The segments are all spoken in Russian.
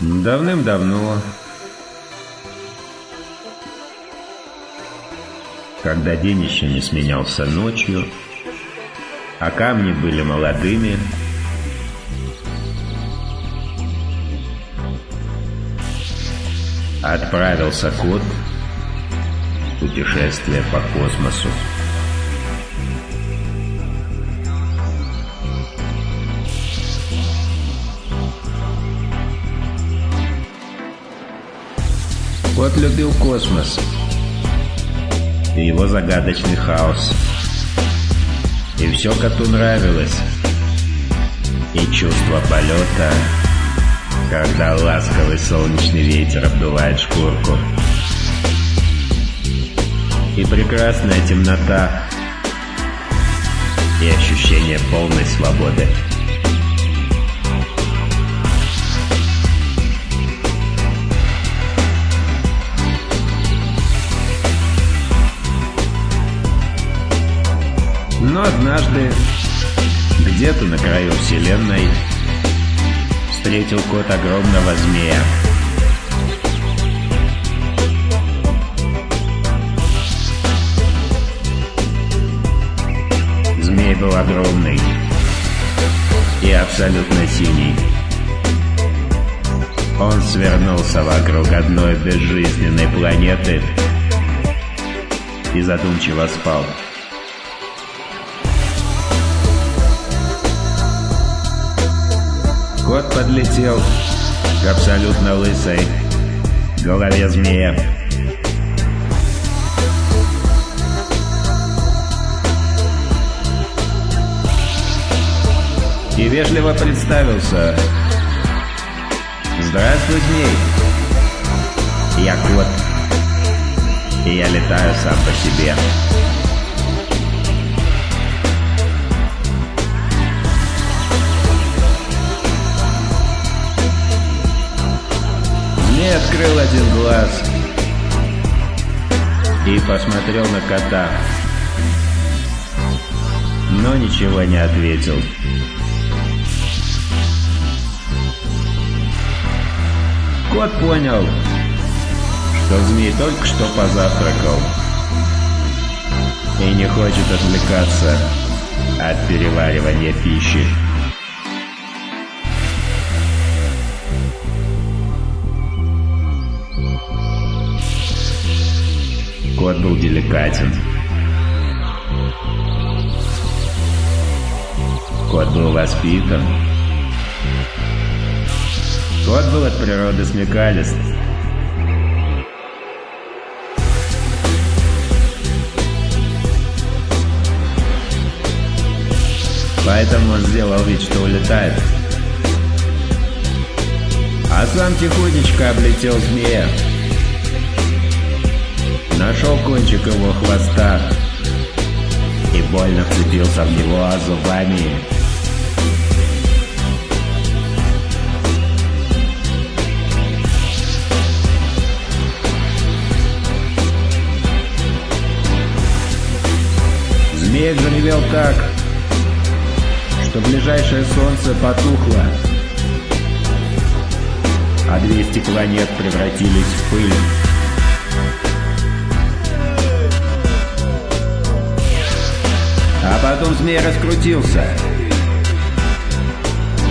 Давным-давно, когда день еще не сменялся ночью, а камни были молодыми, отправился кот в путешествие по космосу. Кот любил космос и его загадочный хаос. И все коту нравилось. И чувство полета, когда ласковый солнечный ветер обдувает шкурку. И прекрасная темнота, и ощущение полной свободы. Но однажды, где-то на краю вселенной, встретил кот огромного змея. Змей был огромный и абсолютно синий. Он свернулся вокруг одной безжизненной планеты и задумчиво спал. Кот подлетел к абсолютно лысой голове змея. И вежливо представился. «Здравствуй, змей! Я кот, и я летаю сам по себе». Открыл один глаз и посмотрел на кота, но ничего не ответил. Кот понял, что змей только что позавтракал и не хочет отвлекаться от переваривания пищи. Кот был деликатен. Кот был воспитан. Кот был от природы смекалист. Поэтому он сделал вид, что улетает. А сам тихонечко облетел змея. Нашел кончик его хвоста и больно вцепился в него зубами. Змей заревел так, что ближайшее солнце потухло, а 200 планет превратились в пыль. А потом змей раскрутился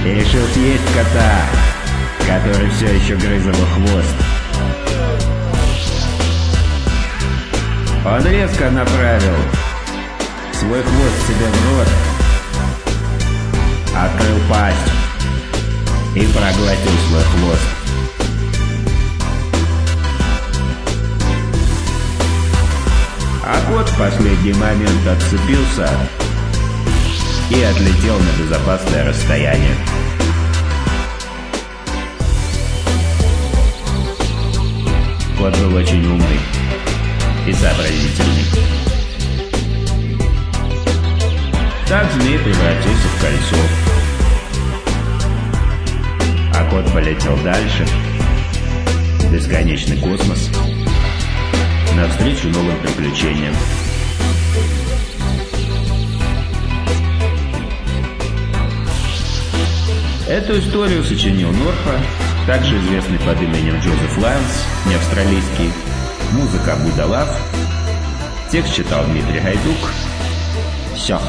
и решил съесть кота, который все еще грыз его хвост. Он резко направил свой хвост себе в рот, открыл пасть и проглотил свой хвост. А кот в последний момент отцепился и отлетел на безопасное расстояние. Кот был очень умный и сообразительный. Так змей превратился в кольцо. А кот полетел дальше, в бесконечный космос, навстречу новым приключениям. Эту историю сочинил Норфа также известный под именем Джозеф Лайонс, не австралийский, музыка Будалав, текст читал Дмитрий Гайдук. Все.